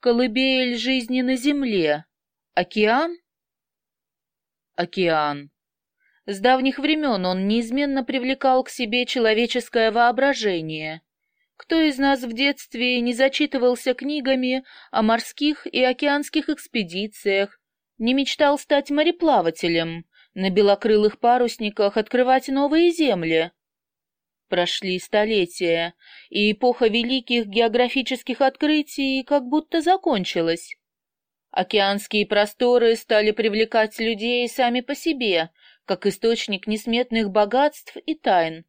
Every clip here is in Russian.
Колыбель жизни на земле. Океан? Океан. С давних времен он неизменно привлекал к себе человеческое воображение. Кто из нас в детстве не зачитывался книгами о морских и океанских экспедициях, не мечтал стать мореплавателем, на белокрылых парусниках открывать новые земли? Прошли столетия, и эпоха великих географических открытий как будто закончилась. Океанские просторы стали привлекать людей сами по себе, как источник несметных богатств и тайн.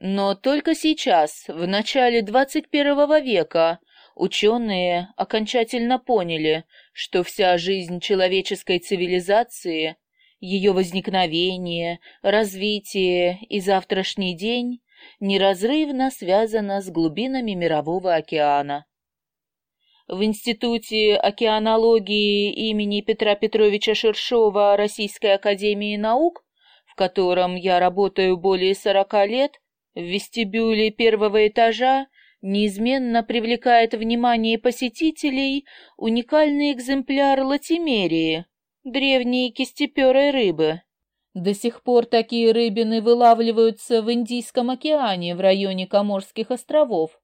Но только сейчас, в начале 21 века, ученые окончательно поняли, что вся жизнь человеческой цивилизации, ее возникновение, развитие и завтрашний день неразрывно связана с глубинами Мирового океана. В Институте океанологии имени Петра Петровича Шершова Российской академии наук, в котором я работаю более сорока лет, в вестибюле первого этажа неизменно привлекает внимание посетителей уникальный экземпляр латимерии, древней кистеперой рыбы, до сих пор такие рыбины вылавливаются в Индийском океане в районе Коморских островов.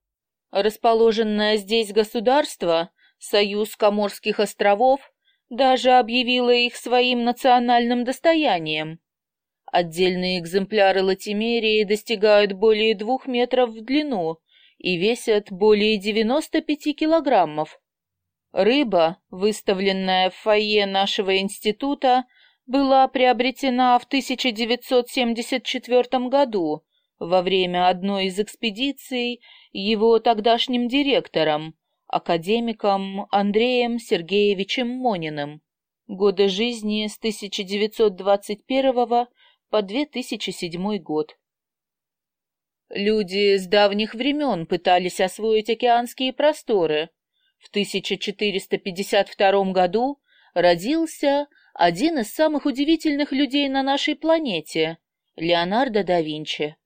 Расположенное здесь государство, Союз Коморских островов, даже объявило их своим национальным достоянием. Отдельные экземпляры латимерии достигают более двух метров в длину и весят более 95 килограммов. Рыба, выставленная в фойе нашего института, была приобретена в 1974 году во время одной из экспедиций его тогдашним директором, академиком Андреем Сергеевичем Мониным. Годы жизни с 1921 по 2007 год. Люди с давних времен пытались освоить океанские просторы. В 1452 году родился один из самых удивительных людей на нашей планете — Леонардо да Винчи.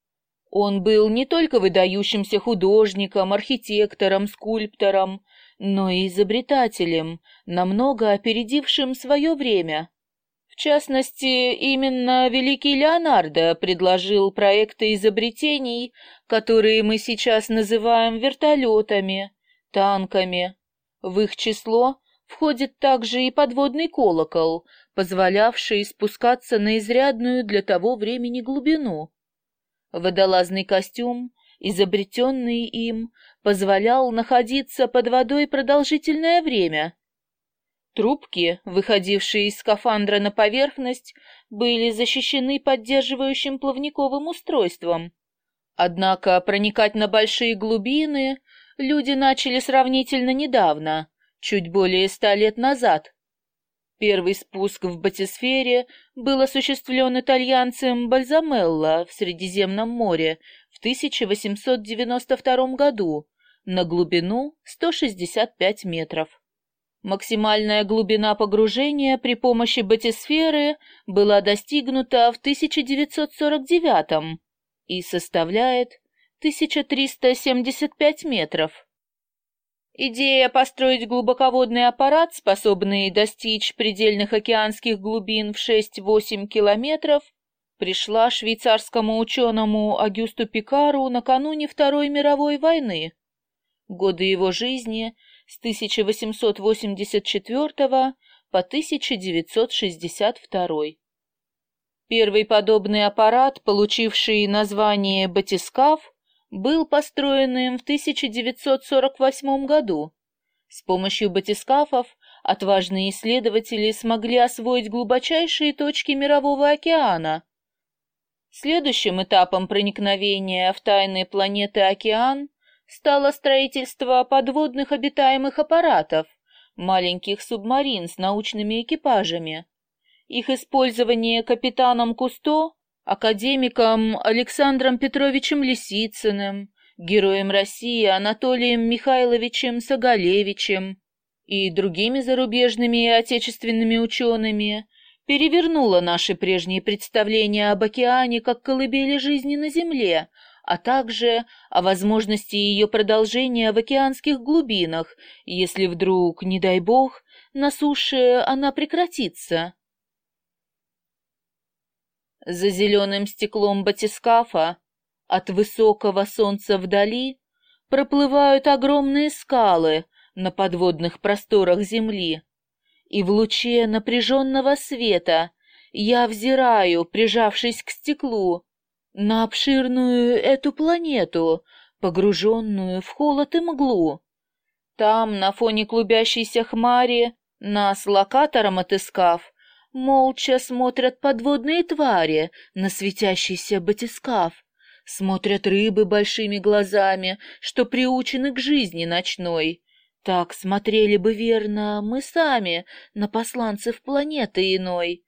Он был не только выдающимся художником, архитектором, скульптором, но и изобретателем, намного опередившим свое время. В частности, именно великий Леонардо предложил проекты изобретений, которые мы сейчас называем вертолетами, танками. В их число входит также и подводный колокол, позволявший спускаться на изрядную для того времени глубину. Водолазный костюм, изобретенный им, позволял находиться под водой продолжительное время. Трубки, выходившие из скафандра на поверхность, были защищены поддерживающим плавниковым устройством. Однако проникать на большие глубины люди начали сравнительно недавно, чуть более ста лет назад. Первый спуск в батисфере был осуществлен итальянцем Бальзамелло в Средиземном море в 1892 году на глубину 165 метров. Максимальная глубина погружения при помощи батисферы была достигнута в 1949 и составляет 1375 метров. Идея построить глубоководный аппарат, способный достичь предельных океанских глубин в 6-8 километров, пришла швейцарскому ученому Агюсту Пикару накануне Второй мировой войны. Годы его жизни с 1884 по 1962. Первый подобный аппарат, получивший название «Батискаф», был построен им в 1948 году. С помощью батискафов отважные исследователи смогли освоить глубочайшие точки Мирового океана. Следующим этапом проникновения в тайны планеты Океан стало строительство подводных обитаемых аппаратов, маленьких субмарин с научными экипажами. Их использование капитаном Кусто академиком Александром Петровичем Лисицыным, героем России Анатолием Михайловичем Сагалевичем и другими зарубежными и отечественными учеными перевернула наши прежние представления об океане как колыбели жизни на Земле, а также о возможности ее продолжения в океанских глубинах, если вдруг, не дай бог, на суше она прекратится. За зеленым стеклом батискафа от высокого солнца вдали проплывают огромные скалы на подводных просторах земли, и в луче напряженного света я взираю, прижавшись к стеклу, на обширную эту планету, погруженную в холод и мглу. Там, на фоне клубящейся хмари, нас локатором отыскав, молча смотрят подводные твари на светящийся батискаф, смотрят рыбы большими глазами, что приучены к жизни ночной. Так смотрели бы верно мы сами на посланцев планеты иной.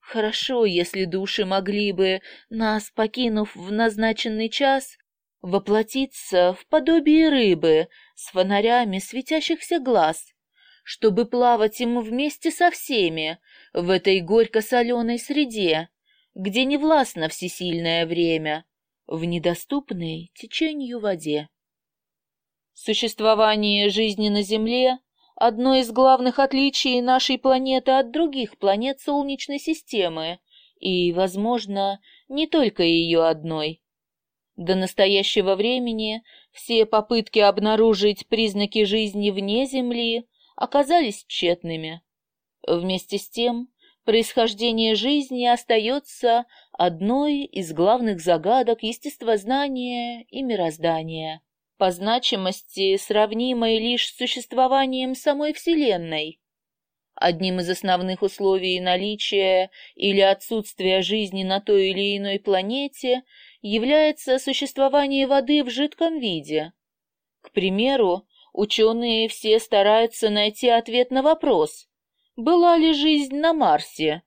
Хорошо, если души могли бы, нас покинув в назначенный час, воплотиться в подобие рыбы с фонарями светящихся глаз, чтобы плавать им вместе со всеми в этой горько-соленой среде, где не властно всесильное время, в недоступной течению воде. Существование жизни на Земле одно из главных отличий нашей планеты от других планет Солнечной системы, и, возможно, не только ее одной. До настоящего времени все попытки обнаружить признаки жизни вне Земли оказались тщетными. Вместе с тем, происхождение жизни остается одной из главных загадок естествознания и мироздания по значимости сравнимой лишь с существованием самой Вселенной. Одним из основных условий наличия или отсутствия жизни на той или иной планете является существование воды в жидком виде. К примеру, ученые все стараются найти ответ на вопрос, была ли жизнь на Марсе,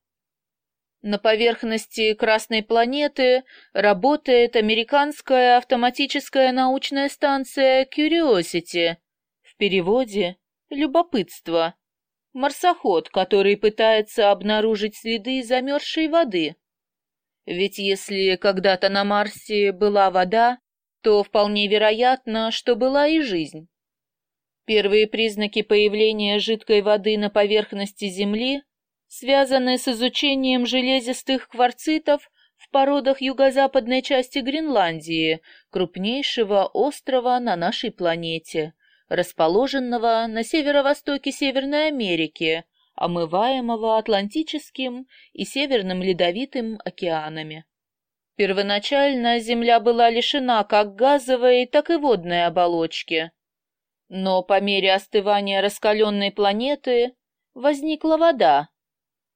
на поверхности Красной планеты работает американская автоматическая научная станция Curiosity, в переводе «любопытство», марсоход, который пытается обнаружить следы замерзшей воды. Ведь если когда-то на Марсе была вода, то вполне вероятно, что была и жизнь. Первые признаки появления жидкой воды на поверхности Земли связанные с изучением железистых кварцитов в породах юго-западной части Гренландии, крупнейшего острова на нашей планете, расположенного на северо-востоке Северной Америки, омываемого Атлантическим и Северным Ледовитым океанами. Первоначально Земля была лишена как газовой, так и водной оболочки. Но по мере остывания раскаленной планеты возникла вода,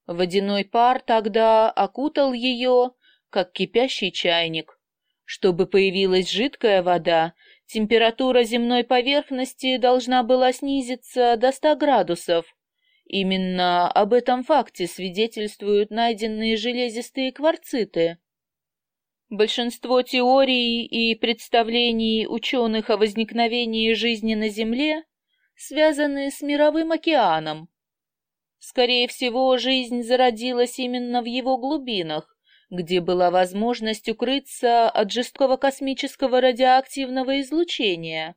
Водяной пар тогда окутал ее, как кипящий чайник. Чтобы появилась жидкая вода, температура земной поверхности должна была снизиться до 100 градусов. Именно об этом факте свидетельствуют найденные железистые кварциты. Большинство теорий и представлений ученых о возникновении жизни на Земле связаны с мировым океаном, Скорее всего, жизнь зародилась именно в его глубинах, где была возможность укрыться от жесткого космического радиоактивного излучения.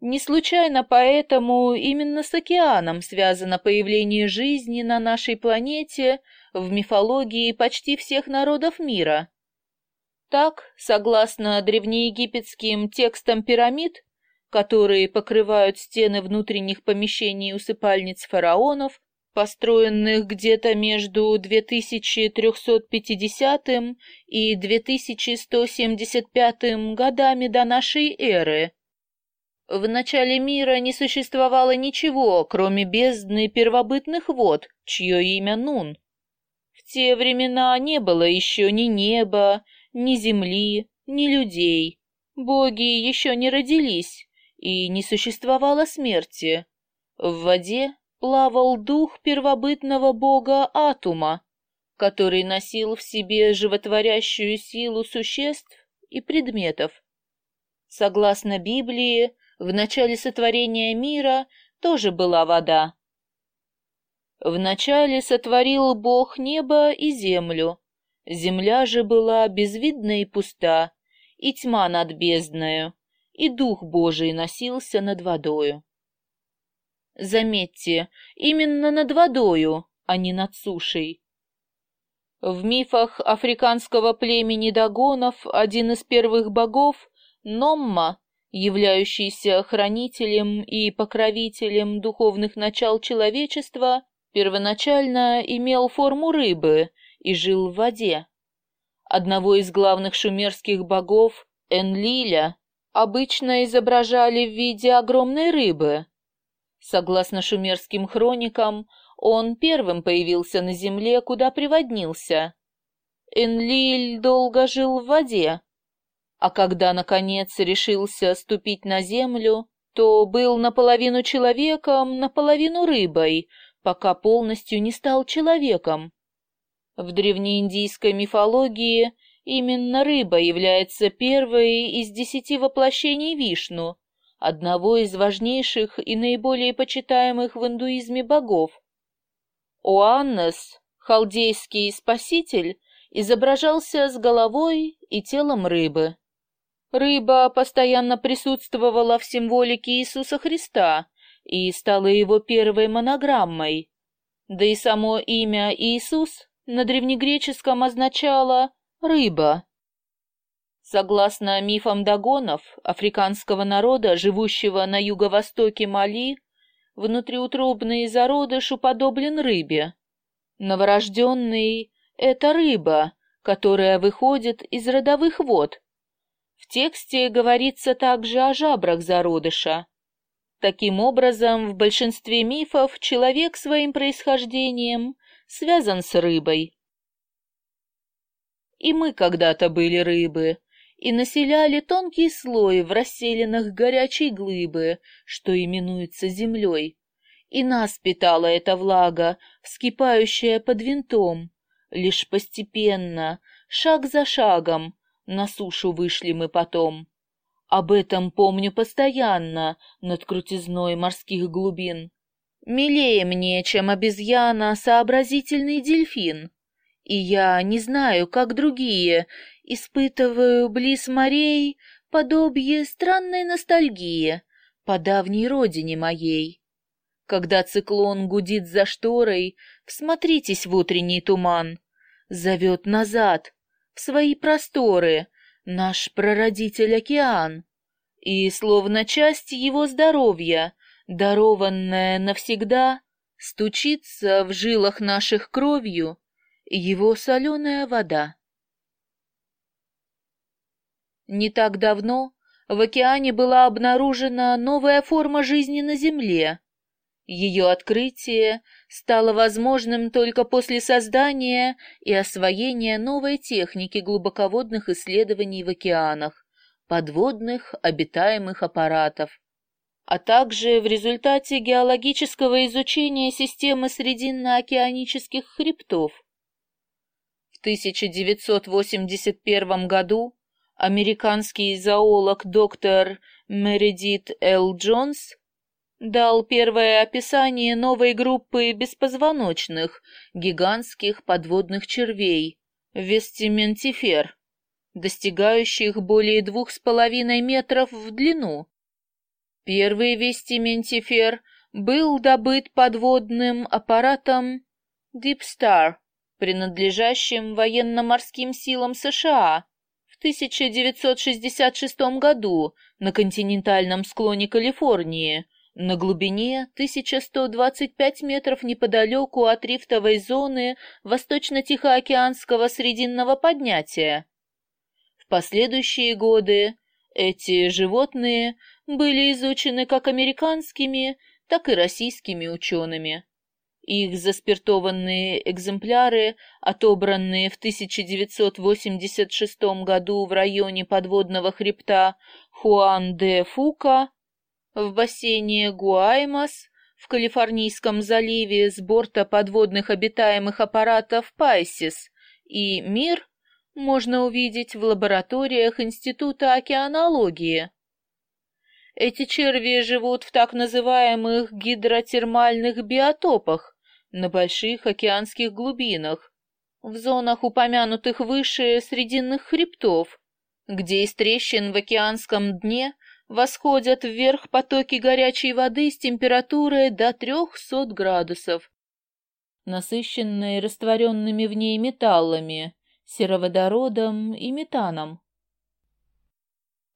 Не случайно поэтому именно с океаном связано появление жизни на нашей планете в мифологии почти всех народов мира. Так, согласно древнеегипетским текстам пирамид, которые покрывают стены внутренних помещений усыпальниц фараонов, построенных где-то между 2350 и 2175 годами до нашей эры. В начале мира не существовало ничего, кроме бездны первобытных вод, чье имя Нун. В те времена не было еще ни неба, ни земли, ни людей. Боги еще не родились, и не существовало смерти. В воде плавал дух первобытного бога Атума, который носил в себе животворящую силу существ и предметов. Согласно Библии, в начале сотворения мира тоже была вода. Вначале сотворил Бог небо и землю. Земля же была безвидна и пуста, и тьма над бездною, и Дух Божий носился над водою. Заметьте, именно над водою, а не над сушей. В мифах африканского племени Дагонов один из первых богов, Номма, являющийся хранителем и покровителем духовных начал человечества, первоначально имел форму рыбы и жил в воде. Одного из главных шумерских богов, Энлиля, обычно изображали в виде огромной рыбы. Согласно шумерским хроникам, он первым появился на земле, куда приводнился. Энлиль долго жил в воде, а когда, наконец, решился ступить на землю, то был наполовину человеком, наполовину рыбой, пока полностью не стал человеком. В древнеиндийской мифологии именно рыба является первой из десяти воплощений Вишну, одного из важнейших и наиболее почитаемых в индуизме богов. Оаннес, халдейский спаситель, изображался с головой и телом рыбы. Рыба постоянно присутствовала в символике Иисуса Христа и стала его первой монограммой. Да и само имя Иисус на древнегреческом означало «рыба». Согласно мифам дагонов, африканского народа, живущего на юго-востоке Мали, внутриутробный зародыш уподоблен рыбе. Новорожденный — это рыба, которая выходит из родовых вод. В тексте говорится также о жабрах зародыша. Таким образом, в большинстве мифов человек своим происхождением связан с рыбой. И мы когда-то были рыбы, и населяли тонкий слой в расселенных горячей глыбы, что именуется землей. И нас питала эта влага, вскипающая под винтом. Лишь постепенно, шаг за шагом, на сушу вышли мы потом. Об этом помню постоянно над крутизной морских глубин. Милее мне, чем обезьяна, сообразительный дельфин. И я не знаю, как другие, Испытываю близ морей подобие странной ностальгии по давней родине моей. Когда циклон гудит за шторой, всмотритесь в утренний туман. Зовет назад, в свои просторы, наш прародитель океан. И, словно часть его здоровья, дарованная навсегда, стучится в жилах наших кровью его соленая вода. Не так давно в океане была обнаружена новая форма жизни на Земле. Ее открытие стало возможным только после создания и освоения новой техники глубоководных исследований в океанах, подводных обитаемых аппаратов, а также в результате геологического изучения системы срединно-океанических хребтов. В 1981 году американский зоолог доктор Мередит Л. Джонс дал первое описание новой группы беспозвоночных, гигантских подводных червей, вестиментифер, достигающих более двух с половиной метров в длину. Первый вестиментифер был добыт подводным аппаратом Deep Star, принадлежащим военно-морским силам США, 1966 году на континентальном склоне Калифорнии, на глубине 1125 метров неподалеку от рифтовой зоны Восточно-Тихоокеанского срединного поднятия. В последующие годы эти животные были изучены как американскими, так и российскими учеными. Их заспиртованные экземпляры, отобранные в 1986 году в районе подводного хребта Хуан-де-Фука в бассейне Гуаймас в Калифорнийском заливе с борта подводных обитаемых аппаратов Пайсис и Мир можно увидеть в лабораториях Института океанологии. Эти черви живут в так называемых гидротермальных биотопах на больших океанских глубинах, в зонах упомянутых выше срединных хребтов, где из трещин в океанском дне восходят вверх потоки горячей воды с температурой до 300 градусов, насыщенные растворенными в ней металлами, сероводородом и метаном.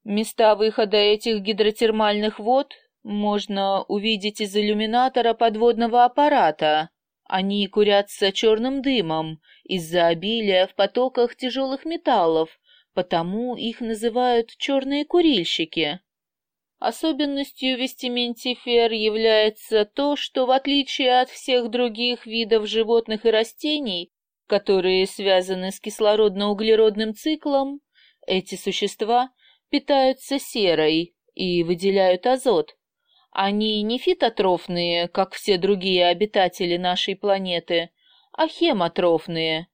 Места выхода этих гидротермальных вод можно увидеть из иллюминатора подводного аппарата. Они курятся черным дымом из-за обилия в потоках тяжелых металлов, потому их называют черные курильщики. Особенностью вестиментифер является то, что в отличие от всех других видов животных и растений, которые связаны с кислородно-углеродным циклом, эти существа питаются серой и выделяют азот. Они не фитотрофные, как все другие обитатели нашей планеты, а хемотрофные.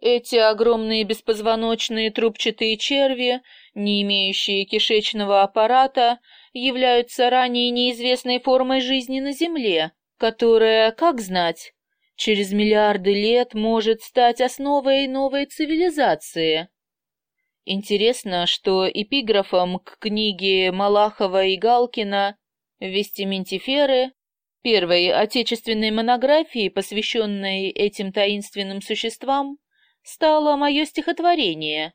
Эти огромные беспозвоночные трубчатые черви, не имеющие кишечного аппарата, являются ранее неизвестной формой жизни на Земле, которая, как знать, через миллиарды лет может стать основой новой цивилизации. Интересно, что эпиграфом к книге Малахова и Галкина «Вестиментиферы» первой отечественной монографии, посвященной этим таинственным существам, стало мое стихотворение.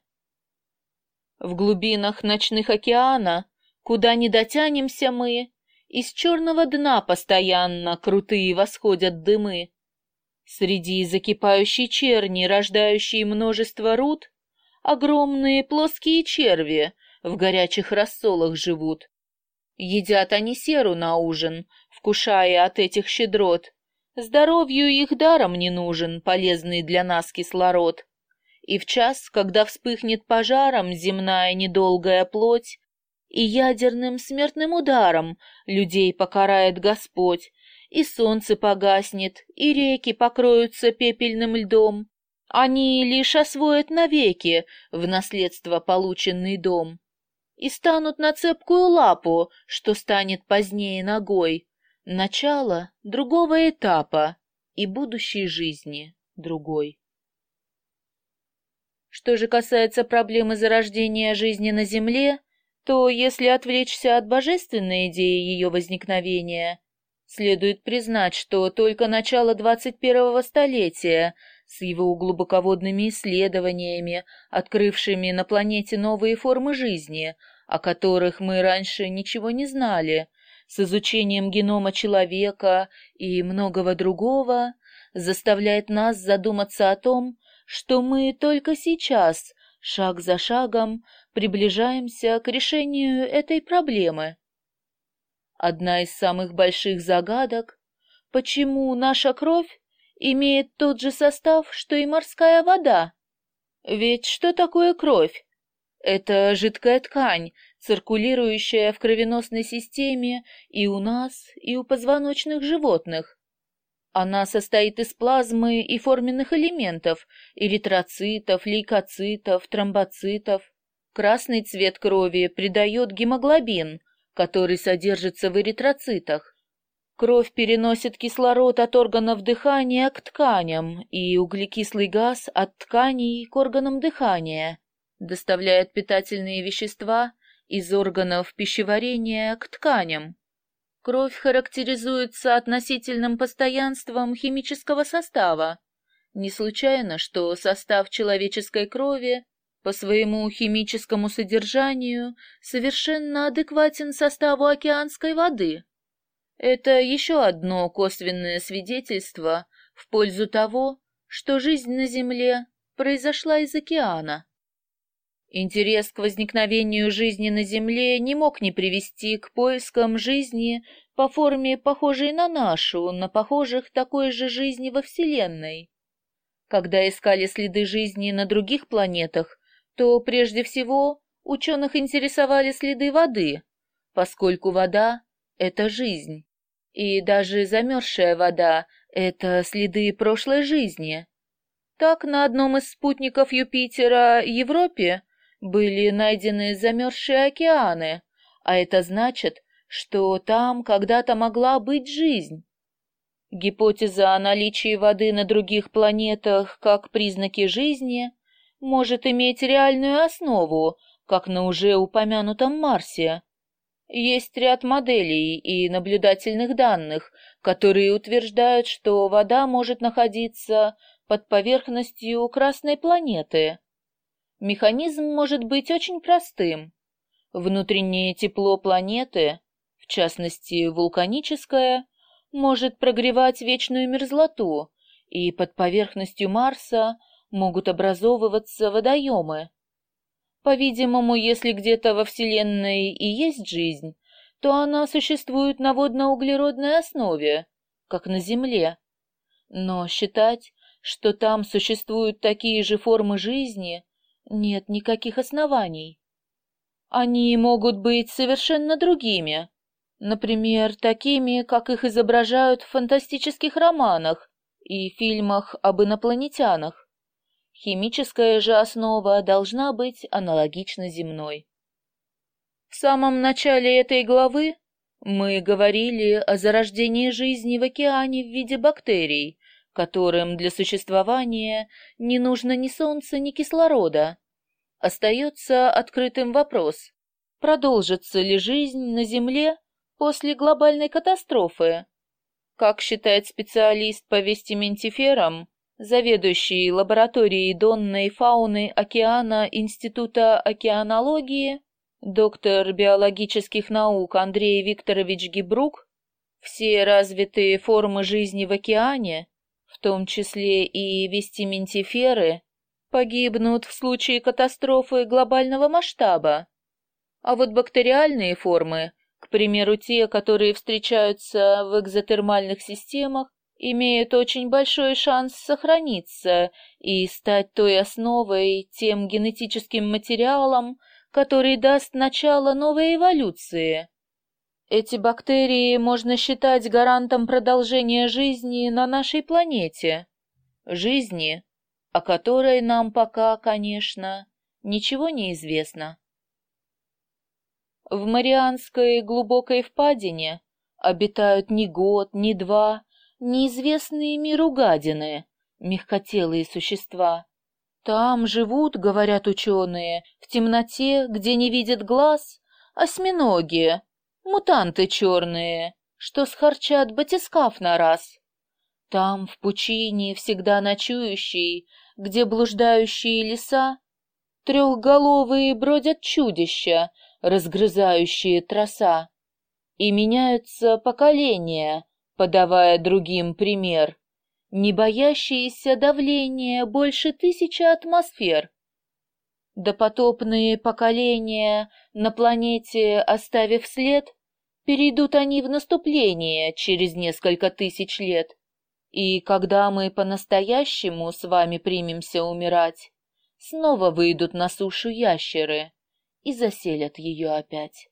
В глубинах ночных океана, куда не дотянемся мы, из черного дна постоянно крутые восходят дымы. Среди закипающей черни, рождающей множество руд, огромные плоские черви в горячих рассолах живут. Едят они серу на ужин, вкушая от этих щедрот, Здоровью их даром не нужен полезный для нас кислород. И в час, когда вспыхнет пожаром земная недолгая плоть, и ядерным смертным ударом людей покарает Господь, и солнце погаснет, и реки покроются пепельным льдом, они лишь освоят навеки в наследство полученный дом и станут на цепкую лапу, что станет позднее ногой, Начало другого этапа и будущей жизни другой. Что же касается проблемы зарождения жизни на Земле, то если отвлечься от божественной идеи ее возникновения, следует признать, что только начало 21-го столетия с его глубоководными исследованиями, открывшими на планете новые формы жизни, о которых мы раньше ничего не знали, с изучением генома человека и многого другого, заставляет нас задуматься о том, что мы только сейчас, шаг за шагом, приближаемся к решению этой проблемы. Одна из самых больших загадок — почему наша кровь имеет тот же состав, что и морская вода? Ведь что такое кровь? Это жидкая ткань, циркулирующая в кровеносной системе и у нас, и у позвоночных животных. Она состоит из плазмы и форменных элементов, эритроцитов, лейкоцитов, тромбоцитов. Красный цвет крови придает гемоглобин, который содержится в эритроцитах. Кровь переносит кислород от органов дыхания к тканям и углекислый газ от тканей к органам дыхания, доставляет питательные вещества из органов пищеварения к тканям. Кровь характеризуется относительным постоянством химического состава. Не случайно, что состав человеческой крови по своему химическому содержанию совершенно адекватен составу океанской воды. Это еще одно косвенное свидетельство в пользу того, что жизнь на Земле произошла из океана. Интерес к возникновению жизни на Земле не мог не привести к поискам жизни по форме, похожей на нашу, на похожих такой же жизни во Вселенной. Когда искали следы жизни на других планетах, то прежде всего ученых интересовали следы воды, поскольку вода — это жизнь, и даже замерзшая вода — это следы прошлой жизни. Так на одном из спутников Юпитера, Европе, были найдены замерзшие океаны, а это значит, что там когда-то могла быть жизнь. Гипотеза о наличии воды на других планетах как признаки жизни может иметь реальную основу, как на уже упомянутом Марсе. Есть ряд моделей и наблюдательных данных, которые утверждают, что вода может находиться под поверхностью Красной планеты. Механизм может быть очень простым. Внутреннее тепло планеты, в частности вулканическое, может прогревать вечную мерзлоту, и под поверхностью Марса могут образовываться водоемы. По-видимому, если где-то во Вселенной и есть жизнь, то она существует на водно-углеродной основе, как на Земле. Но считать, что там существуют такие же формы жизни, нет никаких оснований. Они могут быть совершенно другими, например, такими, как их изображают в фантастических романах и фильмах об инопланетянах. Химическая же основа должна быть аналогична земной. В самом начале этой главы мы говорили о зарождении жизни в океане в виде бактерий, которым для существования не нужно ни солнца, ни кислорода. Остается открытым вопрос, продолжится ли жизнь на Земле после глобальной катастрофы. Как считает специалист по вестиментиферам, заведующий лабораторией донной фауны океана Института океанологии, доктор биологических наук Андрей Викторович Гибрук, все развитые формы жизни в океане, в том числе и вестиментиферы, погибнут в случае катастрофы глобального масштаба. А вот бактериальные формы, к примеру, те, которые встречаются в экзотермальных системах, имеют очень большой шанс сохраниться и стать той основой, тем генетическим материалом, который даст начало новой эволюции. Эти бактерии можно считать гарантом продолжения жизни на нашей планете. Жизни, о которой нам пока, конечно, ничего не известно. В Марианской глубокой впадине обитают ни год, ни два, неизвестные миру гадины, мягкотелые существа. Там живут, говорят ученые, в темноте, где не видят глаз, осьминоги, мутанты черные, что схарчат батискаф на раз. Там, в пучине, всегда ночующий, где блуждающие леса, трехголовые бродят чудища, разгрызающие троса. И меняются поколения, подавая другим пример, не боящиеся давления больше тысячи атмосфер. Допотопные поколения на планете, оставив след, перейдут они в наступление через несколько тысяч лет. И когда мы по-настоящему с вами примемся умирать, снова выйдут на сушу ящеры и заселят ее опять.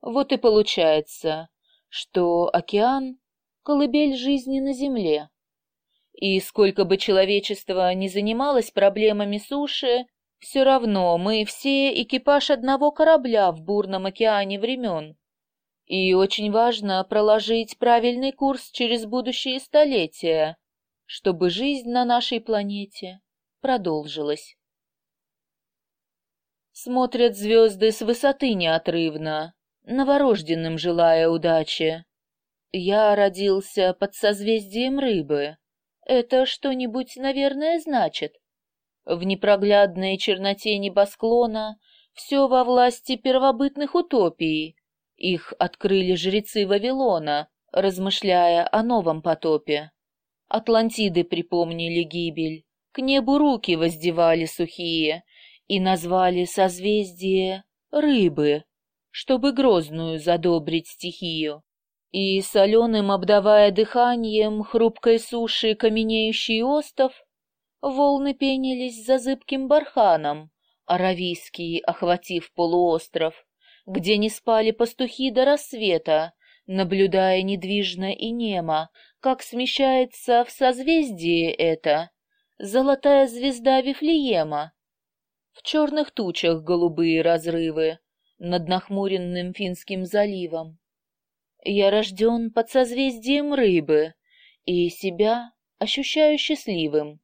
Вот и получается, что океан — колыбель жизни на Земле. И сколько бы человечество ни занималось проблемами суши, все равно мы все экипаж одного корабля в бурном океане времен. И очень важно проложить правильный курс через будущие столетия, чтобы жизнь на нашей планете продолжилась. Смотрят звезды с высоты неотрывно, новорожденным желая удачи. Я родился под созвездием рыбы. Это что-нибудь, наверное, значит. В непроглядной черноте небосклона все во власти первобытных утопий. Их открыли жрецы Вавилона, размышляя о новом потопе. Атлантиды припомнили гибель, к небу руки воздевали сухие и назвали созвездие рыбы чтобы грозную задобрить стихию. И соленым обдавая дыханием хрупкой суши каменеющий остов, волны пенились за зыбким барханом, аравийский охватив полуостров, где не спали пастухи до рассвета, наблюдая недвижно и немо, как смещается в созвездии это золотая звезда Вифлеема. В черных тучах голубые разрывы, над нахмуренным Финским заливом. Я рожден под созвездием рыбы и себя ощущаю счастливым.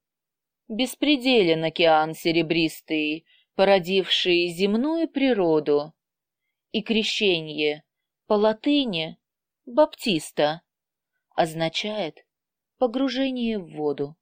Беспределен океан серебристый, породивший земную природу. И крещение по латыни «баптиста» означает погружение в воду.